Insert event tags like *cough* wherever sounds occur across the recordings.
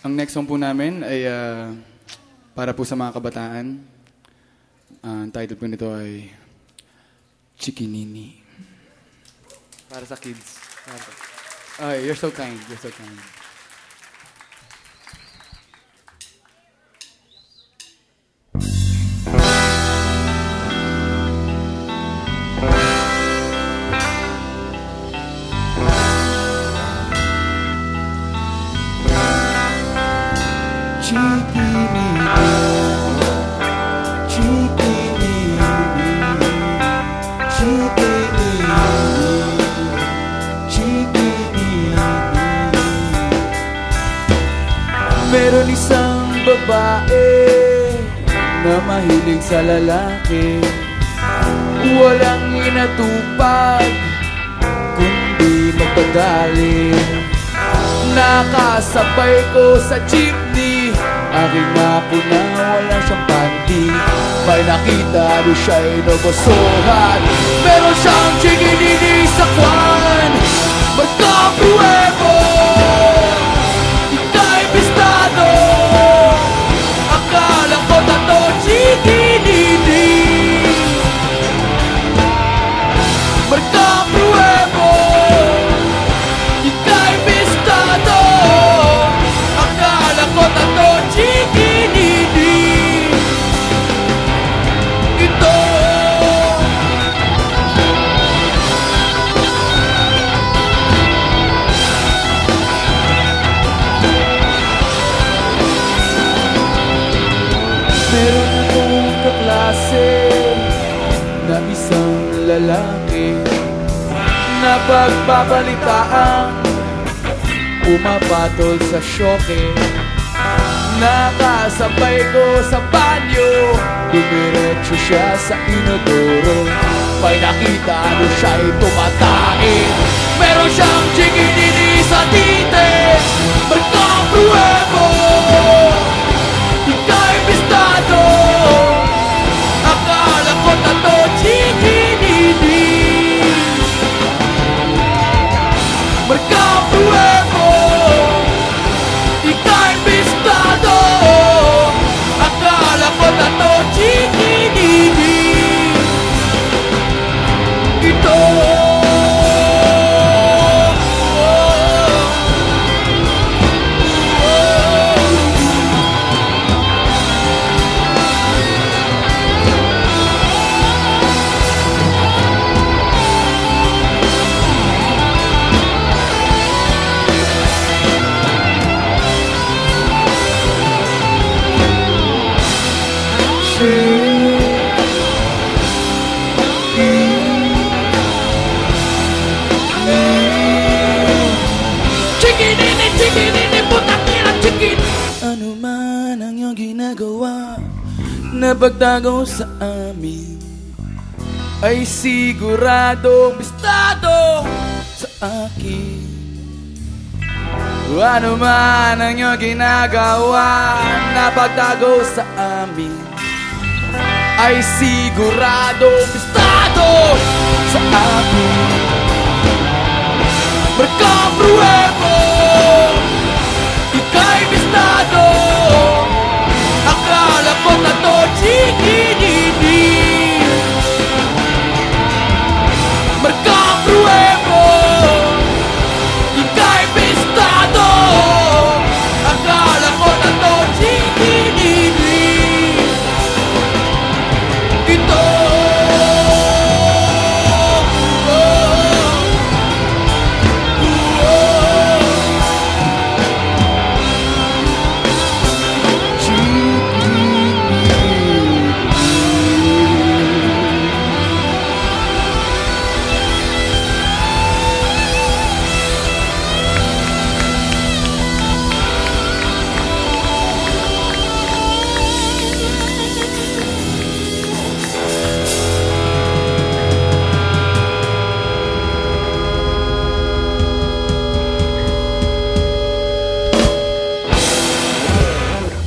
Ang next song po namin ay ah, para po sa mga kabataan. Ah, ang title po nito ay Chikinini. Para sa kids. Para. Ay, you're so kind. You're so kind. Babae na mahilig sa lalaki. Walang inatupag kundi magpagaling. Nakasabay ko sa jeepney Aking mako na wala siyang panty. May nakita rin siya'y nagusuhan Meron siyang chikinini sa kwan. Magkapuwebo kaklase Na isang lalaki. Na pagbabalitaang Pumapatol sa syoke Nakasabay ko sa banyo. Dumiretso siya sa inodoro. May nakita ano siya'y tumatain Meron siyang chikinini sa tite Chikinini, chikinini, putang ina, chikin Ano man ang iyong ginagawa Na pagtago sa amin Ay sigurado bistado sa akin. Ano man ang iyong ginagawa Na pagtago sa amin Ay sigurado bistado sa amin Magkapruebo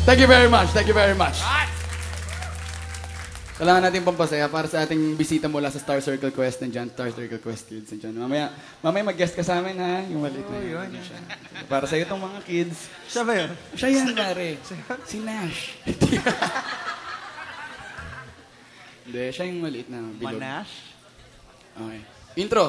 Thank you very much. Thank you very much. Kailangan natin pampasaya para sa ating bisita mula sa Star Circle Quest. Nandiyan, Star Circle Quest Kids. Nandiyan. Mamaya, mamaya mag-guest ka sa amin ha. Yung maliit na yun. Siya. Para sa itong mga kids. Siya ba yun? Siya yan, pare. Si Nash. *laughs* Hindi, siya yung maliit na bilog. Manash? Okay. Intro.